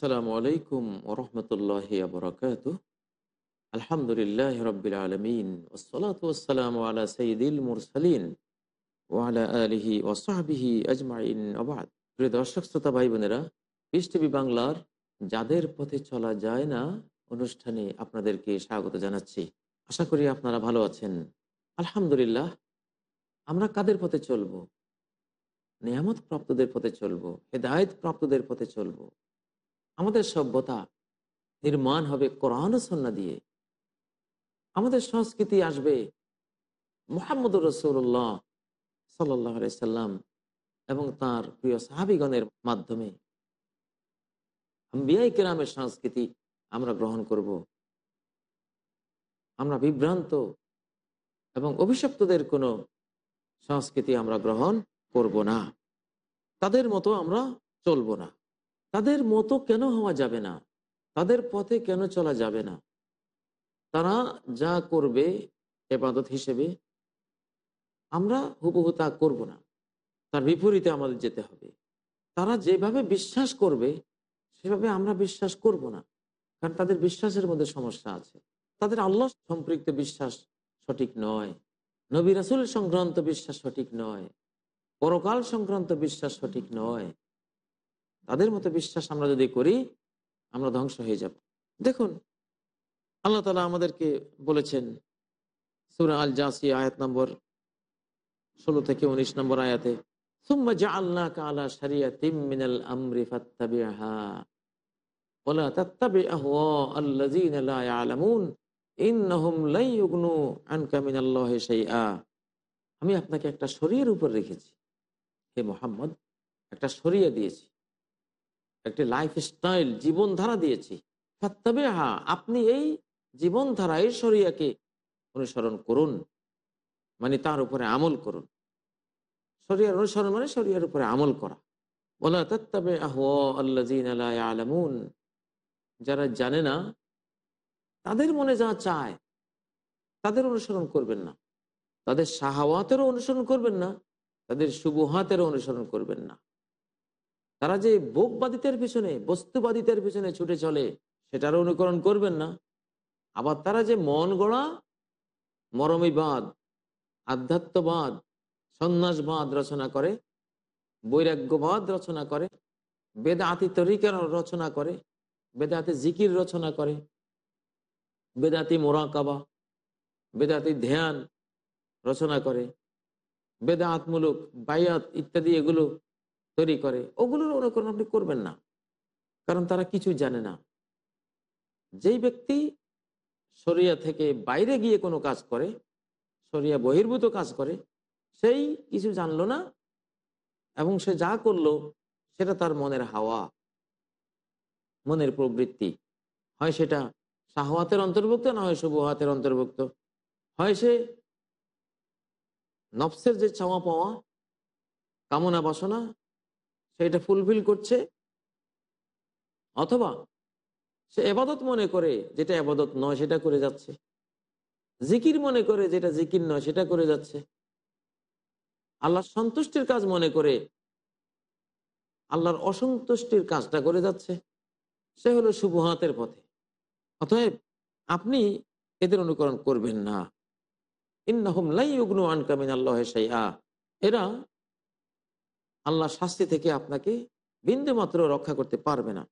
আসসালামু আলাইকুম আলহামদুলিল্লাহ রবিল আলমিন। দর্শক, শ্রোতা ভাই বোনেরা বাংলার যাদের পথে চলা যায় না, অনুষ্ঠানে আপনাদেরকে স্বাগত জানাচ্ছি। আশা করি আপনারা ভালো আছেন। আলহামদুলিল্লাহ, আমরা কাদের পথে চলবো? নিয়ামত প্রাপ্তদের পথে চলবো? হেদায়ত প্রাপ্তদের পথে চলবো? আমাদের সভ্যতা নির্মাণ হবে কোরআন সন্না দিয়ে। আমাদের সংস্কৃতি আসবে মোহাম্মদ রসুল্লাহ সাল্লাহ সাল্লাম এবং তার প্রিয় সাহাবিগণের মাধ্যমে। আম্বিয়াই কেরামের সংস্কৃতি আমরা গ্রহণ করব। আমরা বিভ্রান্ত এবং অভিশপ্তদের কোনো সংস্কৃতি আমরা গ্রহণ করব না। তাদের মতো আমরা চলবো না। তাদের মতো কেন হওয়া যাবে না? তাদের পথে কেন চলা যাবে না? তারা যা করবে এবাদত হিসেবে আমরা হুবহু তা করব না। তার বিপরীতে আমাদের যেতে হবে। তারা যেভাবে বিশ্বাস করবে, সেভাবে আমরা বিশ্বাস করব না। কারণ তাদের বিশ্বাসের মধ্যে সমস্যা আছে। তাদের আল্লাহ সম্পৃক্ত বিশ্বাস সঠিক নয়। নবী রাসুল সংক্রান্ত বিশ্বাস সঠিক নয়। পরকাল সংক্রান্ত বিশ্বাস সঠিক নয়। তাদের মতো বিশ্বাস আমরা যদি করি, আমরা ধ্বংস হয়ে যাব। দেখুন, আল্লাহ তালা আমাদেরকে বলেছেন, সুরা আল জাসি আয়াত নম্বর ষোলো থেকে উনিশ নম্বর আয়াতে আমি আপনাকে একটা শরীরের উপর রেখেছি। হে মোহাম্মদ, একটা শরিয়া দিয়েছি। একটি লাইফ স্টাইল জীবনধারা দিয়েছি। তবে হা আপনি এই জীবনধারা, এই শরিয়াকে অনুসরণ করুন। মানে তার উপরে আমল করুন। শরিয়ার অনুসরণ মানে শরিয়ার উপরে আমল করা। বলা তত্তাবে আলামুন যারা জানে না, তাদের মনে যা চায়, তাদের অনুসরণ করবেন না। তাদের শাহাওয়াতেরও অনুসরণ করবেন না, তাদের শুভহাতেরও অনুসরণ করবেন না। তারা যে ভোগবাদিতের পিছনে বস্তুবাদিতের পিছনে ছুটে চলে সেটার অনুকরণ করবেন না। আবার তারা যে মন গড়া, মরমীবাদ, আধ্যাত্মবাদ, সন্ন্যাসবাদ রচনা করে, বৈরাগ্যবাদ রচনা করে, বেদাতি তরিকার রচনা করে, বেদাতি জিকির রচনা করে, বেদাতি মোরাকাবা, বেদাতি ধ্যান রচনা করে, বেদাতমূলক বায়াত ইত্যাদি এগুলো তৈরি করে, ওগুলোর অনুকরণ আপনি করবেন না। কারণ তারা কিছু জানে না। যেই ব্যক্তি সরিয়া থেকে বাইরে গিয়ে কোনো কাজ করে সরিয়া বহির্ভূত কাজ করে, সেই কিছু জানলো না এবং সে যা করল, সেটা তার মনের হাওয়া, মনের প্রবৃত্তি। হয় সেটা শাহওয়াতের অন্তর্ভুক্ত, না হয় শুভহাতের অন্তর্ভুক্ত? হয় সে নফসের যে চাওয়া পাওয়া কামনা বাসনা সেটা ফুলফিল করছে, অথবা সে এবাদত মনে করে যেটা এবাদত নয় সেটা করে যাচ্ছে। জিকির মনে করে যেটা জিকির নয় সেটা করে যাচ্ছে। আল্লাহ সন্তুষ্টির কাজ মনে করে আল্লাহর অসন্তুষ্টির কাজটা করে যাচ্ছে। সে হলো শুভহাতের পথে। অতএব আপনি এদের অনুকরণ করবেন না। ইন্নাহুম লাই উগ্নু আনকামিন আল্লাহ এরা আল্লাহ শাস্তি থেকে আপনাকে বিন্দু মাত্র রক্ষা করতে পারবে না।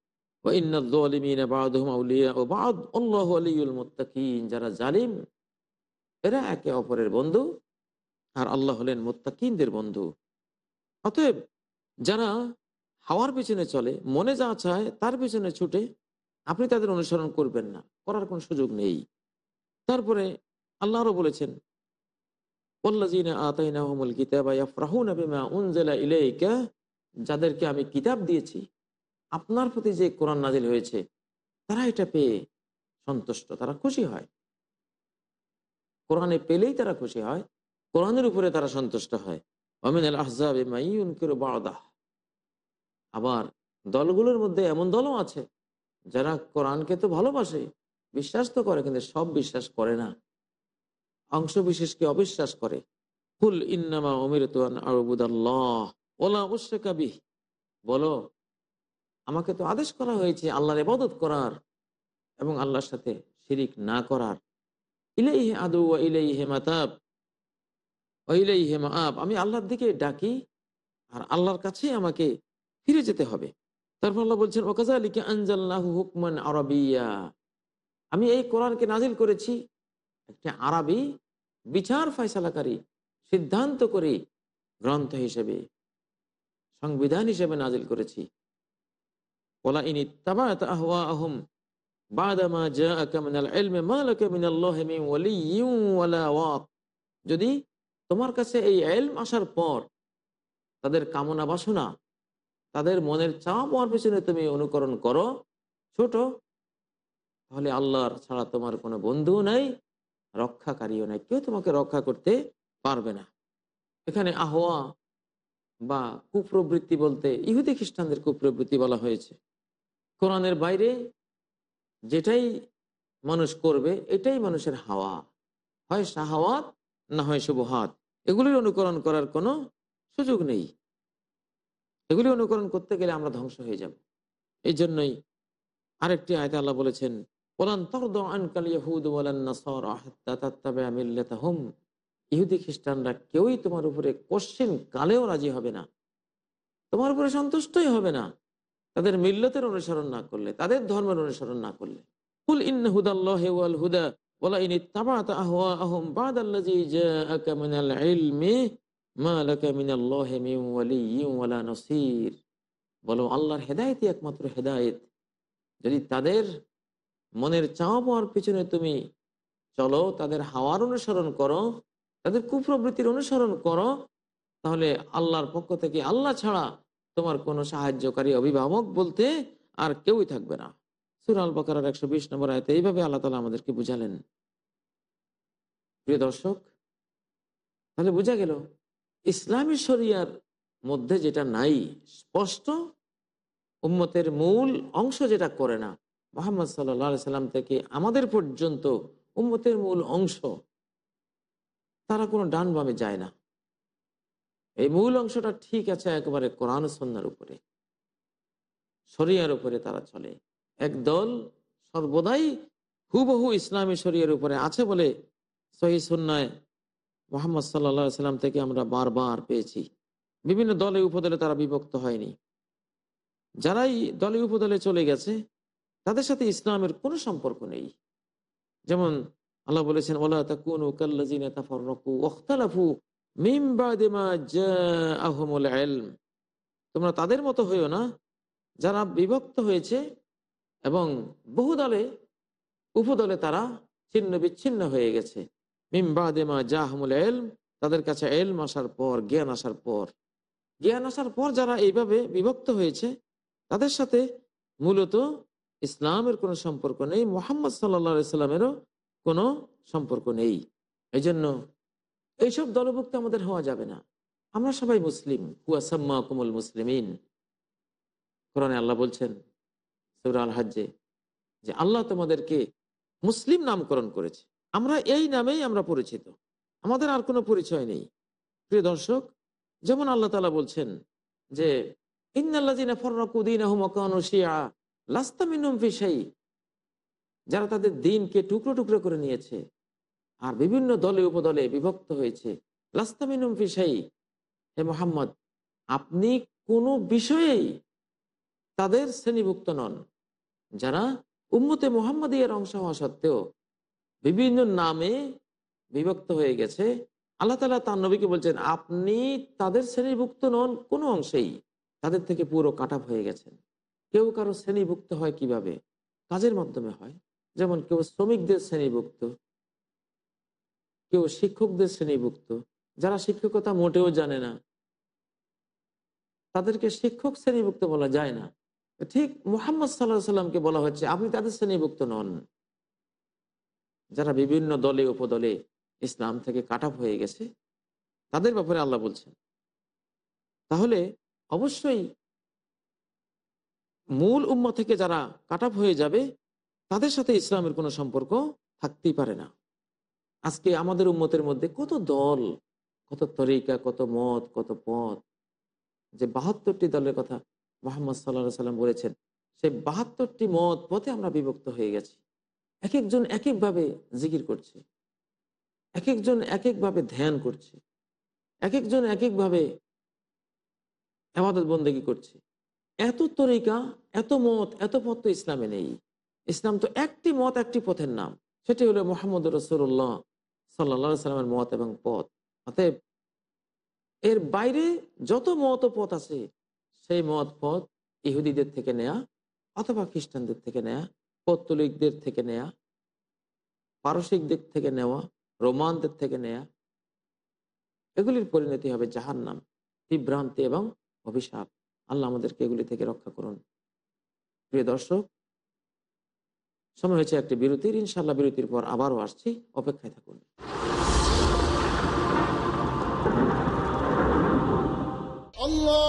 যারা জালিম, এরা একে অপরের বন্ধু আর আল্লাহ হলেন মোত্তাকিনদের বন্ধু। অতএব যারা হাওয়ার পিছনে চলে, মনে যা চায় তার পিছনে ছুটে, আপনি তাদের অনুসরণ করবেন না, করার কোনো সুযোগ নেই। তারপরে আল্লাহরও বলেছেন যাদেরকে আমি কিতাব দিয়েছি, আপনার প্রতি যে কোরআন নাজিল হয়েছে, তারা এটা পেয়ে সন্তুষ্ট, তারা খুশি হয়। কোরআনে পেলেই তারা খুশি হয়, কোরআনের উপরে তারা সন্তুষ্ট হয়। অমিন আল আহজাবে আবার দলগুলোর মধ্যে এমন দলও আছে, যারা কোরআনকে তো ভালোবাসে, বিশ্বাস তো করে, কিন্তু সব বিশ্বাস করে না। অংশ বিশেষকে অবিশ্বাস করে। ফুল ইন্নামা অমির আবুদাল্লাহ। ওলা কাবি বলো, আমাকে তো আদেশ করা হয়েছে আল্লাহর ইবাদত করার এবং আল্লাহর সাথে শিরিক না করার। ইলাইহে আদু ইলাইহে মাতাব। ইলাইহে মাআব। আমি আল্লাহর দিকে ডাকি আর আল্লাহর কাছে আমাকে ফিরে যেতে হবে। তারপর আল্লাহ বলছেন ওকাজালিকে আনজাল্লাহু হুকমান আরবিয়া। আমি এই কোরআনকে নাজিল করেছি একটা আরবি বিচার ফয়সালাকারী সিদ্ধান্ত করে গ্রন্থ হিসেবে, সংবিধান হিসেবে নাজিল করেছি। যদি তোমার কাছে এই ইলম আসার পর তাদের কামনা বাসনা, তাদের মনের চাপ হওয়ার পেছনে তুমি অনুকরণ করো ছোট, তাহলে আল্লাহর ছাড়া তোমার কোনো বন্ধু নাই। রক্ষাকারীও নাই। কেউ তোমাকে রক্ষা করতে পারবে না। এখানে আহওয়া বা কুপ্রবৃত্তি বলতে ইহুদি খ্রিস্টানদের কুপ্রবৃত্তি বলা হয়েছে। কোরআনের বাইরে যেটাই মানুষ করবে, এটাই মানুষের হাওয়া। হয় শাহাওয়াত না হয় শুভহাত। এগুলির অনুকরণ করার কোনো সুযোগ নেই। এগুলি অনুকরণ করতে গেলে আমরা ধ্বংস হয়ে যাব। এই জন্যই আরেকটি আয়তা আল্লাহ বলেছেন ইহুদ খ্রিস্টানরা কেউই তোমার উপরে কোশ্চেন কালেও রাজি হবে না। তোমার উপরে সন্তুষ্টই হবে না। তাদের মিল্লতের অনুসরণ না করলে, তাদের ধর্মের অনুসরণ না করলে। কুল ইন হুদা জাআকা মিনাল ইলমি মা লাকা মিনাল্লাহি মিন ওয়ালিয়্যিন ওয়ালা নাসীর। বলো, আল্লাহর হেদায়েতই একমাত্র হেদায়েত। যদি তাদের মনের চাওয়া পাওয়ার পিছনে তুমি চলো, তাদের হাওয়ার অনুসরণ করো, তাদের কুপ্রবৃত্তির অনুসরণ করো, তাহলে আল্লাহর পক্ষ থেকে আল্লাহ ছাড়া তোমার কোনো সাহায্যকারী অভিভাবক বলতে আর কেউই থাকবে না। সুরাল বকার একশো বিশ নম্বর আয়তে এইভাবে আল্লাহ তালা আমাদেরকে বুঝালেন। প্রিয় দর্শক, তাহলে বোঝা গেল, ইসলামী শরিয়ার মধ্যে যেটা নাই, স্পষ্ট, উম্মতের মূল অংশ যেটা করে না মোহাম্মদ সাল্লা সাল্লাম থেকে আমাদের পর্যন্ত উম্মতের মূল অংশ, তারা কোনো ডান বামে যায় না। এই মূল অংশটা ঠিক আছে একেবারে কোরআন সন্ন্যার উপরে। শরিয়ার উপরে তারা চলে। এক দল সর্বদাই হুবহু ইসলামী শরিয়ার উপরে আছে বলে সহি সন্ন্যায় মোহাম্মদ সাল্লা সাল্লাম থেকে আমরা বারবার পেয়েছি। বিভিন্ন দলে উপদলে তারা বিভক্ত হয়নি। যারাই দলে উপদলে চলে গেছে তাদের সাথে ইসলামের কোনো সম্পর্ক নেই। যেমন আল্লাহ বলেছেন, ওলা তাকুনু কাল্লাজিনা জাআহুমুল ইলম। তোমরা তাদের মতো হইও না, যারা বিভক্ত হয়েছে এবং বহু দলে উপদলে তারা ছিন্ন বিচ্ছিন্ন হয়ে গেছে। তাদের কাছে এলম আসার পর, জ্ঞান আসার পর। জ্ঞান আসার পর যারা এইভাবে বিভক্ত হয়েছে, তাদের সাথে মূলত ইসলামের কোনো সম্পর্ক নেই, মোহাম্মদ সাল্লা সাল্লামেরও কোনো সম্পর্ক নেই। এই জন্য এইসব দলভুক্ত আমাদের হওয়া যাবে না। আমরা সবাই মুসলিম। হুয়াসাম্মা কুমুল মুসলিমিন। কোরআনে আল্লাহ বলছেন, সৌরা আল যে আল্লাহ তোমাদেরকে মুসলিম নামকরণ করেছে। আমরা এই নামেই আমরা পরিচিত। আমাদের আর কোনো পরিচয় নেই। প্রিয় দর্শক, যেমন আল্লাহ তালা বলছেন যে যারা তাদের দিনকে টুকরো টুকরো করে নিয়েছে আর বিভিন্ন দলে উপদলে বিভক্ত হয়েছে। লাস্তামিনুম ফিসাই হে মোহাম্মদ, আপনি কোনো বিষয়েই তাদের শ্রেণীভুক্ত নন, যারা উম্মতে মোহাম্মদিয়ার অংশ হওয়া সত্ত্বেও বিভিন্ন নামে বিভক্ত হয়ে গেছে। আল্লাহ তালা তার নবীকে বলছেন, আপনি তাদের শ্রেণীভুক্ত নন কোনো অংশেই, তাদের থেকে পুরো কাট হয়ে গেছেন। কেউ কারও শ্রেণীভুক্ত হয় কীভাবে? কাজের মাধ্যমে হয়। যেমন কেউ শ্রমিকদের শ্রেণীভুক্ত, কেউ শিক্ষকদের শ্রেণীভুক্ত। যারা শিক্ষকতা মোটেও জানে না, তাদেরকে শিক্ষক শ্রেণীভুক্ত বলা যায় না। ঠিক মোহাম্মদ সাল্লাহ সাল্লামকে বলা হচ্ছে আপনি তাদের শ্রেণীভুক্ত নন। যারা বিভিন্ন দলে, উপদলে ইসলাম থেকে কাট হয়ে গেছে, তাদের ব্যাপারে আল্লাহ বলছেন। তাহলে অবশ্যই মূল উম্ম থেকে যারা কাট হয়ে যাবে, তাদের সাথে ইসলামের কোনো সম্পর্ক থাকতেই পারে না। আজকে আমাদের উম্মতের মধ্যে কত দল, কত তরিকা, কত মত, কত পথ, যে বাহাত্তরটি দলের কথা মোহাম্মদ সাল্লা সাল্লাম বলেছেন, সেই বাহাত্তরটি মত, পথে আমরা বিভক্ত হয়ে গেছি। এক একজন এক একভাবে জিকির করছে এক একজন এক একভাবে ধ্যান করছে এক একজন এক একভাবে আবাদত বন্দেগী করছে। এত তরিকা, এত মত, এত পথ তো ইসলামে নেই। ইসলাম তো একটি মত, একটি পথের নাম। সেটি হলো মোহাম্মদ রসুল্লাহ সাল্লা সাল্লামের মত এবং পথ। অতএব এর বাইরে যত মত পথ আছে, সেই মত, পথ ইহুদিদের থেকে নেয়া অথবা খ্রিস্টানদের থেকে নেয়া, পত্তলিকদের থেকে নেয়া, পারসিকদের থেকে নেওয়া, রোমানদের থেকে নেয়া, এগুলির পরিণতি হবে জাহান নাম বিভ্রান্তি এবং অভিশাপ। আল্লাহ আমাদেরকে এগুলি থেকে রক্ষা করুন। প্রিয় দর্শক, সময় হয়েছে একটি বিরতির। ইনশাল্লাহ বিরতির পর আবারও আসছি। অপেক্ষায় থাকুন। আল্লাহ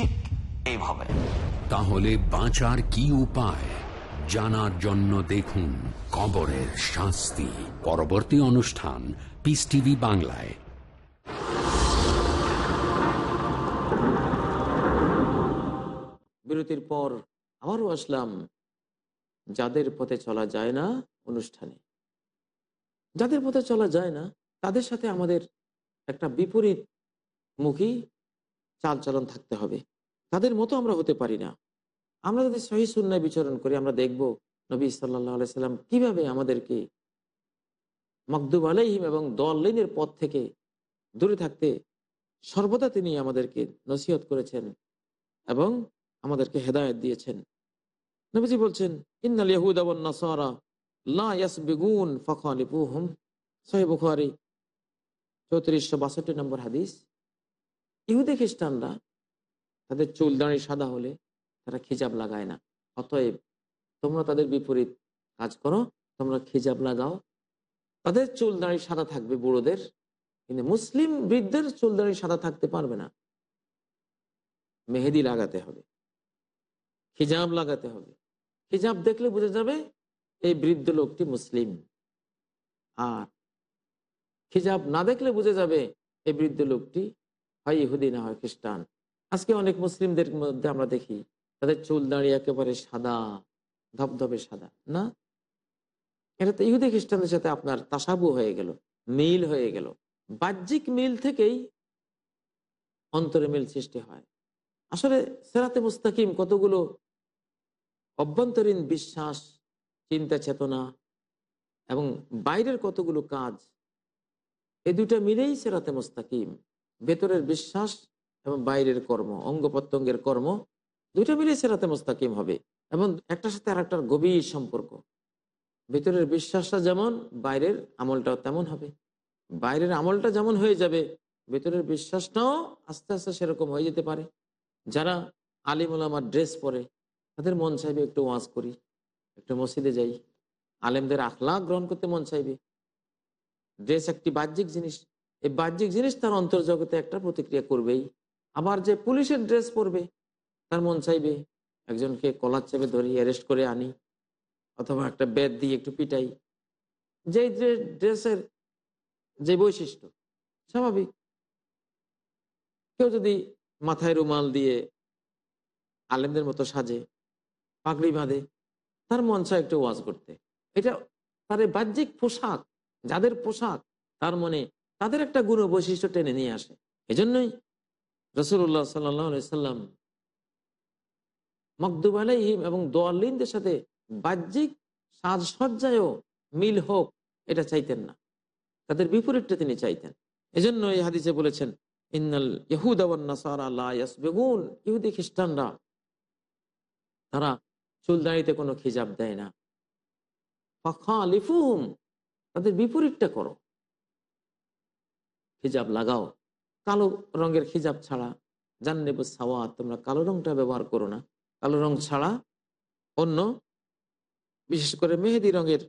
ঠিক এইভাবে। তাহলে বাঁচার কি উপায়? জানার জন্য দেখুন কবরের শাস্তি। পরবর্তী অনুষ্ঠান পিস টিভি বাংলায়। বিরতির পর আবারও আসলাম যাদের পথে চলা যায় না অনুষ্ঠানে। যাদের পথে চলা যায় না তাদের সাথে আমাদের একটা বিপরীত মুখী চালচলন থাকতে হবে। তাদের মতো আমরা হতে পারি না। আমরা যদি সহি সুন্নায় বিচরণ করি, আমরা দেখব নবী সাল্লাহ সাল্লাম কীভাবে আমাদেরকে মকদুব আলাইহিম এবং দলিনের পথ থেকে দূরে থাকতে সর্বদা তিনি আমাদেরকে নসিহত করেছেন এবং আমাদেরকে হেদায়ত দিয়েছেন। নবীজি বলছেন, ইন্নাল ওয়ান নাসারা লা ইয়াসবিগুন ফাখালিফুহুম। সহিহ চৌত্রিশশো বাষট্টি নম্বর হাদিস। ইহুদি খ্রিস্টানরা তাদের চুল দাঁড়ি সাদা হলে তারা খিজাব লাগায় না। অতএব তোমরা তাদের বিপরীত কাজ করো, তোমরা খিজাব লাগাও। তাদের চুল দাঁড়ি সাদা থাকবে বুড়োদের, কিন্তু মুসলিম বৃদ্ধের চুল দাঁড়ি সাদা থাকতে পারবে না। মেহেদি লাগাতে হবে, খিজাব লাগাতে হবে। খিজাব দেখলে বোঝা যাবে এই বৃদ্ধ লোকটি মুসলিম। আর খিজাব না দেখলে বুঝে যাবে এই বৃদ্ধ লোকটি হয় ইহুদি না হয় খ্রিস্টান। আজকে অনেক মুসলিমদের মধ্যে আমরা দেখি, তাদের চুল দাঁড়িয়ে একেবারে সাদা, ধবধবে সাদা, না? এটা তো ইহুদি খ্রিস্টানদের সাথে আপনার তাসাবু হয়ে গেল, মিল হয়ে গেল। বাহ্যিক মিল থেকেই অন্তরে মিল সৃষ্টি হয়। আসলে সেরাতে মুস্তাকিম কতগুলো অভ্যন্তরীণ বিশ্বাস, চিন্তা, চেতনা এবং বাইরের কতগুলো কাজ এই দুটা মিলেই সেরাতে মুস্তাকিম। ভেতরের বিশ্বাস এবং বাইরের কর্ম, অঙ্গ প্রত্যঙ্গের কর্ম, দুইটা মিলেই সেরাতে মোস্তাকিম হবে। এবং একটার সাথে আর গভীর সম্পর্ক। ভেতরের বিশ্বাসটা যেমন, বাইরের আমলটাও তেমন হবে। বাইরের আমলটা যেমন হয়ে যাবে, ভেতরের বিশ্বাসটাও আস্তে আস্তে সেরকম হয়ে যেতে পারে। যারা আলিমুল আমার ড্রেস পরে, তাদের মন চাইবে একটু ওয়াজ করি, একটু মসজিদে যাই। আলেমদের আখলা গ্রহণ করতে মন চাইবে। ড্রেস একটি বাহ্যিক জিনিস এই বাহ্যিক জিনিস তার অন্তর্জগতে একটা প্রতিক্রিয়া করবেই। আবার যে পুলিশের ড্রেস পরবে, তার মন চাইবে একজনকে কলার চেপে ধরি অ্যারেস্ট করে আনি, অথবা একটা বেদ দিয়ে একটু পিটাই। যে ড্রেসের যে বৈশিষ্ট্য, স্বাভাবিক। কেউ যদি মাথায় রুমাল দিয়ে আলেমদের মতো সাজে, পাগড়ি বাঁধে, তার মন চায় একটু ওয়াজ করতে। এটা তার বাহ্যিক পোশাক, যাদের পোশাক, তার মনে তাদের একটা গুণ বৈশিষ্ট্য টেনে নিয়ে আসে। এজন্যই রসুল্লাহ সাল্লাম মকদুব এবং দোয়াল্লিনদের সাথে বাহ্যিক সাজসজ্জায়ও মিল হোক, এটা চাইতেন না। তাদের বিপরীতটা তিনি চাইতেন। এজন্য এই হাদিসে বলেছেন, ইন্নাল ইহুদ বেগুন ইহুদি খ্রিস্টানরা, তারা চুল দাঁড়িতে কোনো খিজাব দেয় না। তাদের বিপরীতটা করো। খিজাব লাগাও। কালো রঙের খিজাব ছাড়া জাননেব সাওয়া তোমরা কালো রংটা ব্যবহার করো না। কালো রং ছাড়া অন্য, বিশেষ করে মেহেদি রঙের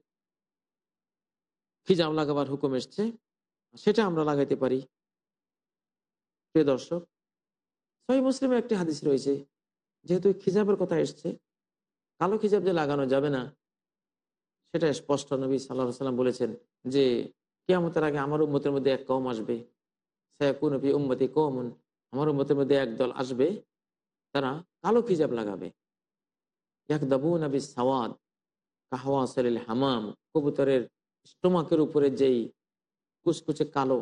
খিজাব লাগাবার হুকুম এসছে, সেটা আমরা লাগাইতে পারি। প্রিয় দর্শক, সহি মুসলিমের একটি হাদিস রয়েছে, যেহেতু খিজাবের কথা এসছে, কালো খিজাব যে লাগানো যাবে না, সেটা স্পষ্ট নবী সাল্লাহ সাল্লাম বলেছেন যে কেয়ামতের আগে আমার উম্মতের মধ্যে এক কম আসবে। সায়াকুন উম্মতি কমন আমার উম্মতের মধ্যে এক দল আসবে, তারা কালো খিজাব লাগাবে। এক দাবু নবী সাওয়াদ কাহওয়া সলিল হামাম, কবুতরের স্টোমাকের উপরে যেই কুচকুচে কালো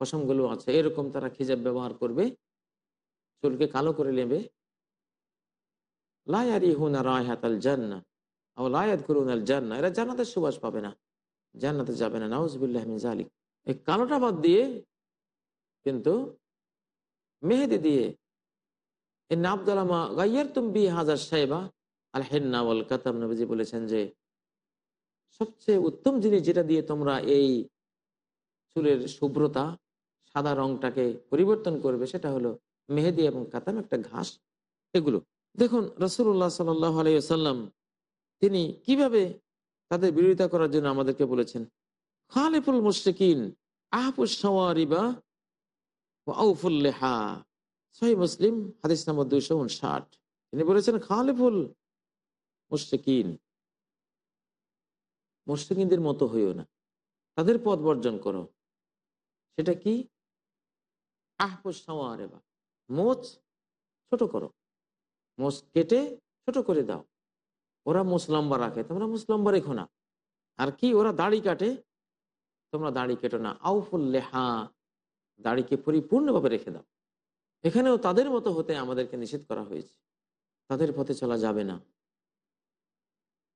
পশমগুলো আছে, এরকম তারা খিজাব ব্যবহার করবে। চুলকে কালো করে নেবে। লায়ারি হুনা রায়হাতাল জান্না ও লায়াত করুন আল জান্না এরা জান্নাতের সুবাস পাবে না। জান্নাতে যাবে না, নাউজবিল্লাহ জালিক এই কালোটা বাদ দিয়ে কিন্তু মেহেদি দিয়ে এই নাবদালামা গাইয়ার তুমি হাজার সাহেবা আল হেন্না ওয়াল কাতাম নবীজি বলেছেন যে সবচেয়ে উত্তম জিনিস যেটা দিয়ে তোমরা এই চুলের শুভ্রতা, সাদা রংটাকে পরিবর্তন করবে সেটা হলো মেহেদি এবং কাতাম একটা ঘাস, এগুলো। দেখুন রসুল্লাহ সাল্লাম তিনি কীভাবে তাদের বিরোধিতা করার জন্য আমাদেরকে বলেছেন খালেফুল মুশরিকিন আহফুস সওয়ারিবা আউফুল্লেহা সহি মুসলিম, হাদিস নম্বর দুইশো উনষাট। তিনি বলেছেন খালেফুল মুশরিকিন, মুশরিকিনদের মতো হইও না। তাদের পথ বর্জন করো। সেটা কি? আহপুস সাওয়ারেবা মোচ ছোট করো। মোচ কেটে ছোট করে দাও। ওরা মোচ লম্বা রাখে, তোমরা মোচ লম্বা রেখো না। আর কি, ওরা দাড়ি কাটে? তোমরা দাড়ি কেটো না। আউফুল লেহা, দাড়িকে পরিপূর্ণভাবে রেখে দাও। এখানেও তাদের মতো হতে আমাদেরকে নিষেধ করা হয়েছে। তাদের পথে চলা যাবে না।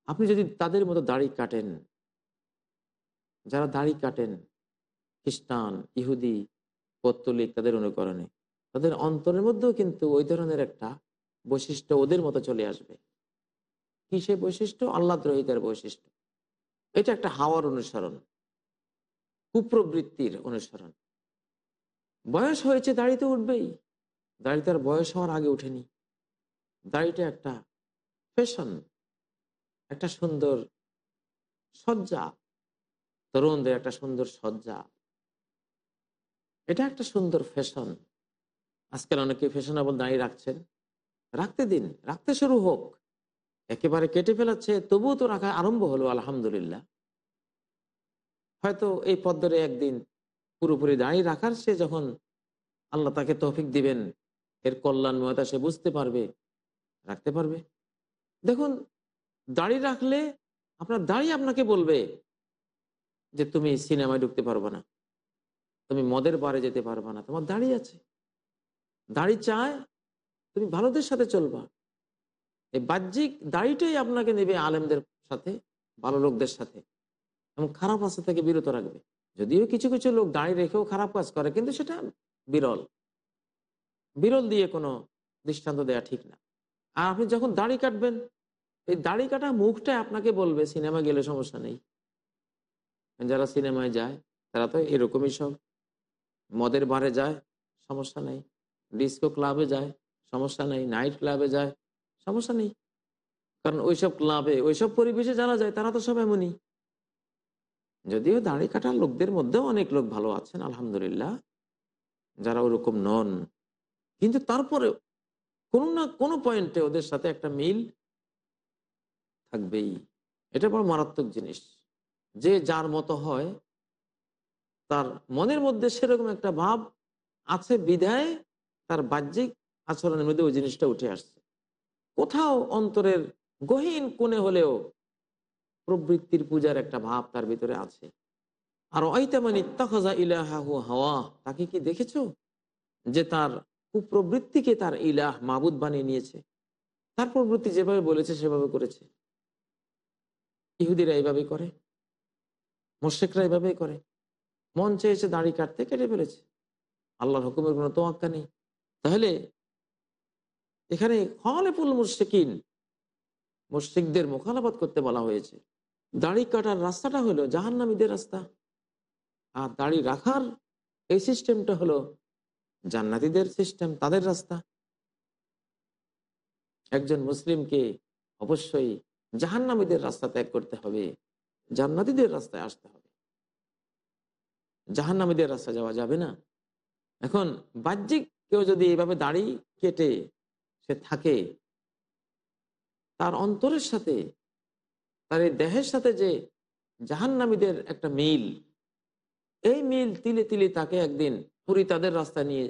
আপনি যদি তাদের মতো দাড়ি কাটেন, যারা দাড়ি কাটেন, খ্রিস্টান, ইহুদি, পত্তলিক, তাদের অনুকরণে, তাদের অন্তরের মধ্যেও কিন্তু ওই ধরনের একটা বৈশিষ্ট্য ওদের মতো চলে আসবে। কি সে বৈশিষ্ট্য? আল্লাহ দ্রোহিতার বৈশিষ্ট্য। এটা একটা হাওয়ার অনুসরণ। কুপ্রবৃত্তির অনুসরণ। বয়স হয়েছে দাড়িতে উঠবেই। দাড়ি তার বয়স হওয়ার আগে উঠেনি। দাড়িটা একটা ফ্যাশন একটা সুন্দর সজ্জা তরুণদের একটা সুন্দর সজ্জা এটা একটা সুন্দর ফ্যাশন আজকাল অনেকে ফ্যাশনেবল দাঁড়িয়ে রাখছেন। রাখতে দিন, রাখতে শুরু হোক। একেবারে কেটে ফেলাচ্ছে, তবুও তো রাখা আরম্ভ হলো, আলহামদুলিল্লাহ। হয়তো এই পদ্মরে একদিন পুরোপুরি দাঁড়িয়ে রাখার সে যখন আল্লাহ তাকে তৌফিক দিবেন, এর কল্যাণময়তা সে বুঝতে পারবে, রাখতে পারবে। দেখুন দাড়ি রাখলে আপনার দাড়ি আপনাকে বলবে যে, তুমি সিনেমায় ঢুকতে পারবে না। তুমি মদের বারে যেতে পারবে না। তোমার দাড়ি আছে। দাড়ি চায়, তুমি ভালোদের সাথে চলবা। এই বাহ্যিক দাড়িটাই আপনাকে নেবে আলেমদের সাথে, ভালো লোকদের সাথে। এবং খারাপ রাস্তা থেকে বিরত রাখবে। যদিও কিছু কিছু লোক দাড়ি রেখেও খারাপ কাজ করে, কিন্তু সেটা বিরল। বিরল দিয়ে কোনো দৃষ্টান্ত দেওয়া ঠিক না। আর আপনি যখন দাড়ি কাটবেন, এই দাড়ি কাটা মুখটা আপনাকে বলবে, সিনেমা গেলে সমস্যা নেই। যারা সিনেমায় যায়, তারা তো এরকমই সব। মদের বারে যায়, সমস্যা নেই। ডিস্কো ক্লাবে যায়, সমস্যা নেই। নাইট ক্লাবে যায় সমস্যা নেই। কারণ ওইসব ক্লাবে ওইসব পরিবেশে যারা যায়, তারা তো সব এমনই। যদিও দাড়ি কাটার লোকদের মধ্যেও অনেক লোক ভালো আছেন, আলহামদুলিল্লাহ। যারা ওরকম নন। কিন্তু তারপরে কোনো না কোনো পয়েন্টে ওদের সাথে একটা মিল থাকবেই। এটা বড় মারাত্মক জিনিস। যে যার মতো হয়, তার মনের মধ্যে সেরকম একটা ভাব আছে, বিধায় তার বাহ্যিক আচরণের মধ্যে ওই জিনিসটা উঠে আসছে। কোথাও অন্তরের গহীন কোণে হলেও প্রবৃত্তির পূজার একটা ভাব তার ভিতরে আছে। আর ওইতেমান ইত্তাখা ইলাহু হাওয়া, তাকে কি দেখেছ? যে তার কুপ্রবৃত্তিকে তার ইলাহ, মাবুদ বানিয়ে নিয়েছে। তার প্রবৃত্তি যেভাবে বলেছে, সেভাবে করেছে। ইহুদিরা এইভাবে করে। মোশেকরা এইভাবেই করে। মন চেয়েছে দাড়ি কাটতে কেটে ফেলেছে। আল্লাহর হুকুমের কোনো তোয়াক্কা নেই। তাহলে এখানে হলেফুল মুর্শিকিন মুর্শিকদের মোখালাবাদ করতে বলা হয়েছে। দাড়ি কাটার রাস্তাটা হলো জাহান্নামীদের রাস্তা। আর দাড়ি রাখার এই সিস্টেমটা হলো জান্নাতিদের সিস্টেম তাদের রাস্তা। একজন মুসলিমকে অবশ্যই জাহান্নামীদের রাস্তা ত্যাগ করতে হবে, জান্নাতিদের রাস্তায় আসতে হবে। জাহান্নামীদের রাস্তা যাওয়া যাবে না। এখন বাহ্যিক কেউ যদি এভাবে দাড়ি কেটে সে থাকে, তার অন্তরের সাথে, তার এই দেহের সাথে যে জাহান্নামীদের একটা মিল, এই মিল তিলে তিলে তাকে একদিন পুরী তাদের রাস্তা নিয়ে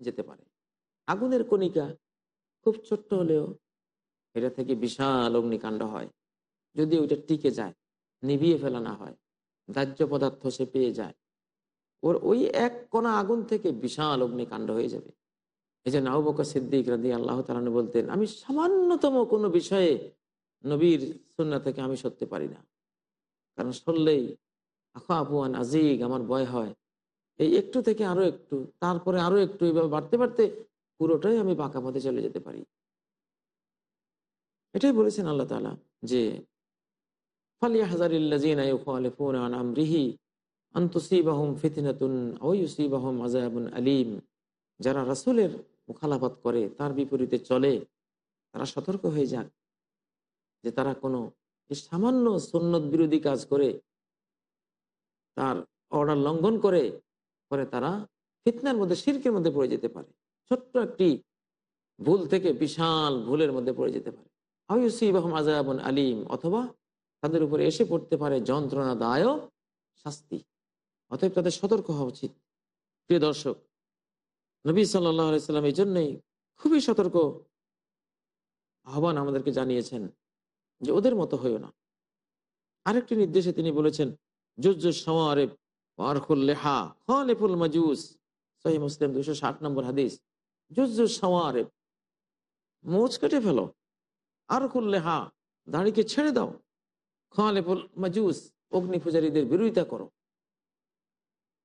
যেতে পারে। আগুনের কণিকা খুব ছোট্ট হলেও এটা থেকে বিশাল অগ্নিকাণ্ড হয়। যদি ওইটা টিকে যায়, নিভিয়ে ফেলানো হয়, দাহ্য পদার্থ সে পেয়ে যায়, ওর ওই এক কণা আগুন থেকে বিশাল অগ্নিকাণ্ড হয়ে যাবে। এই যে নাহবকা সিদ্দিক রাদি আল্লাহ তালানু বলতেন, আমি সামান্যতম কোনো বিষয়ে নবীর সন্না থেকে আমি সরতে পারি না। কারণ সরলেই আখা আপুয়ান আজিক আমার ভয় হয়। এই একটু থেকে আরও একটু, তারপরে আরও একটু এইভাবে বাড়তে বাড়তে পুরোটাই আমি বাঁকা পথে চলে যেতে পারি। এটাই বলেছেন আল্লাহ তালা যে ফালিয়া হাজারিল্লাজিনা আমরিহি আন্তুসিবাহুম ফিতনাতুন আলিম। যারা রাসূলের মুখালাফত করে, তার বিপরীতে চলে, তারা সতর্ক হয়ে যাক। যে তারা কোনো সামান্য সুন্নত বিরোধী কাজ করে, তার অর্ডার লঙ্ঘন করে, পরে তারা ফিতনার মধ্যে, শিরকের মধ্যে পড়ে যেতে পারে। ছোট্ট একটি ভুল থেকে বিশাল ভুলের মধ্যে পড়ে যেতে পারে। আয়ুসিবাহম আজাবন আলিম, অথবা তাদের উপরে এসে পড়তে পারে যন্ত্রণাদায়ক শাস্তি। অতএব তাদের সতর্ক হওয়া উচিত। প্রিয় দর্শক নবী সাল্লাম এই জন্যই খুবই সতর্ক আহ্বান আমাদেরকে জানিয়েছেন যে ওদের মতো হইও না। আরেকটি নির্দেশে তিনি বলেছেন লেহা খলেফুল মোচ কেটে ফেলো। আর করলে হা দাড়িকে ছেড়ে দাও। খালে মাজুস, অগ্নি পূজারীদের বিরোধিতা করো।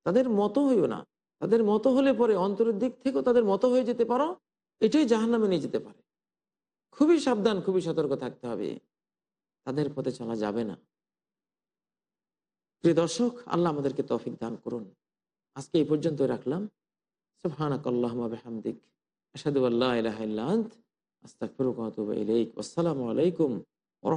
তাদের মতো হইও না। তাদের মতো হলে পরে অন্তরের দিক থেকেও তাদের মতো হয়ে যেতে পারো, এটাই জাহান্নামে নিয়ে যেতে পারে। খুবই সাবধান, খুবই সতর্ক থাকতে হবে। তাদের পথে চলা যাবে না। প্রিয় দর্শক, আল্লাহ আমাদেরকে তফিক দান করুন। আজকে এই পর্যন্ত রাখলাম। সুবহানাকাল্লাহুম্মা আশহাদু আল্লা ইলাহা ইল্লা আনত। আস্তাগফিরুকা ওয়া আতুবু ইলাইক। আসসালামু আলাইকুম ওয়া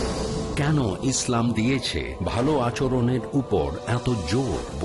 কেন ইসলাম দিয়েছে? ভালো আচরণের উপর এত জোর?